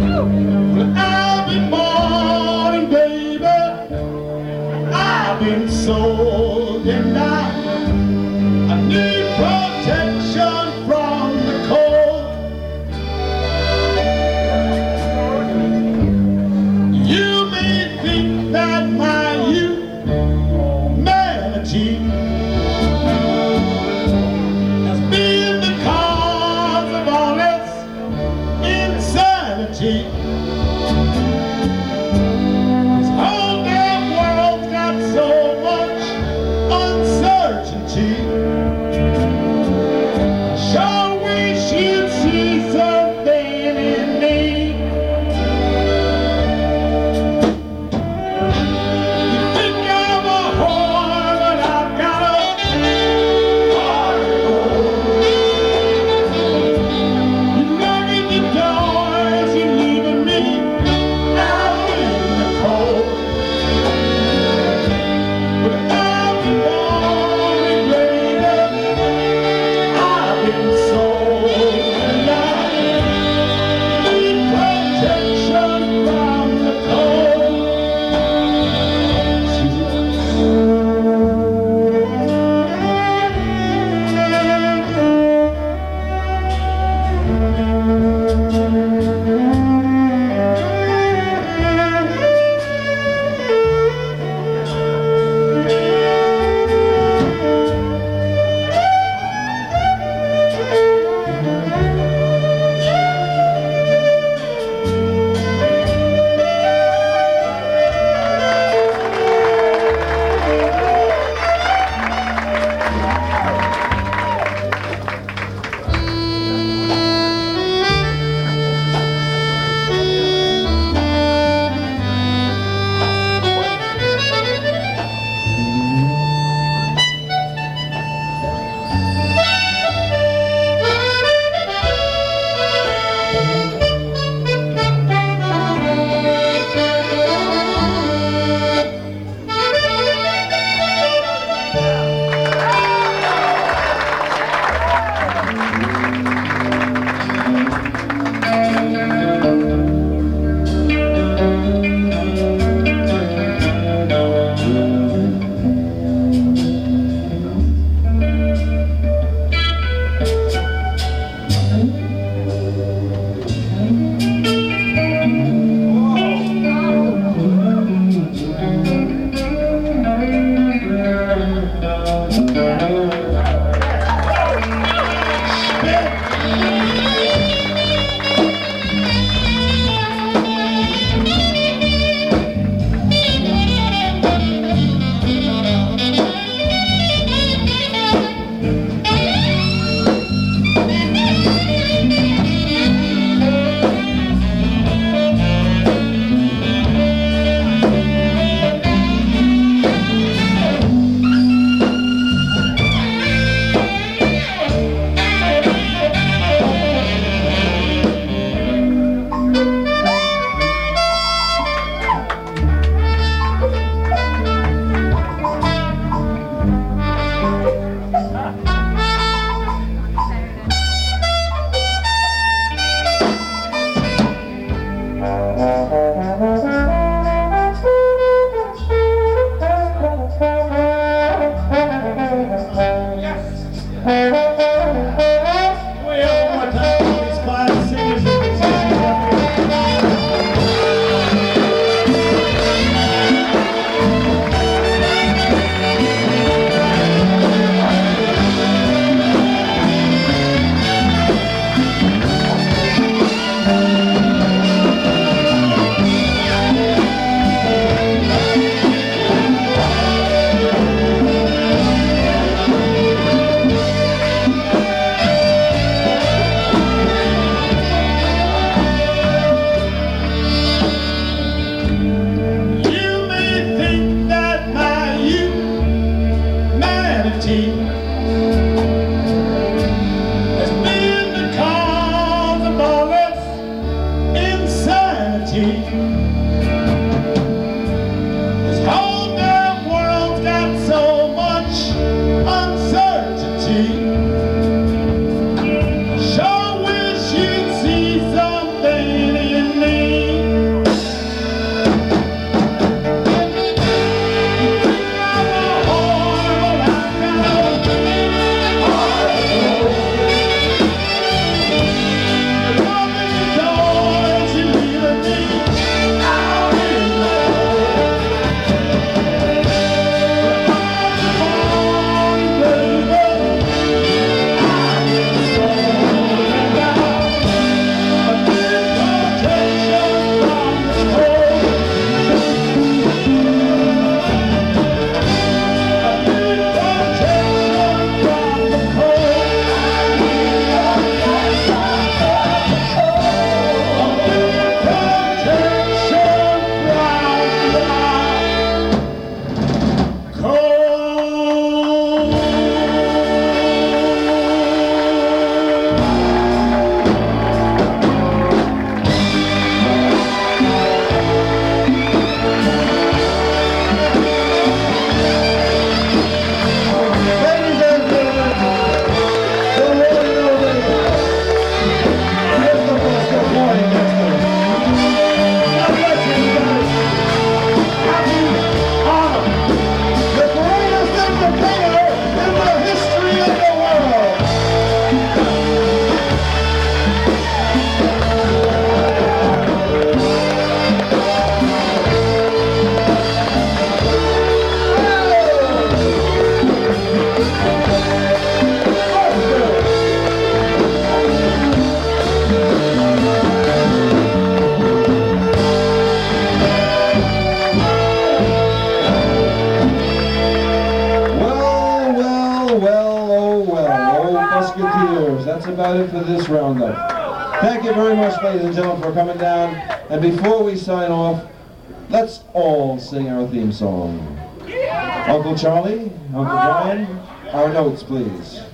Uh! And gentlemen for coming down. And before we sign off, let's all sing our theme song. Uncle Charlie, Uncle Brian, our notes, please.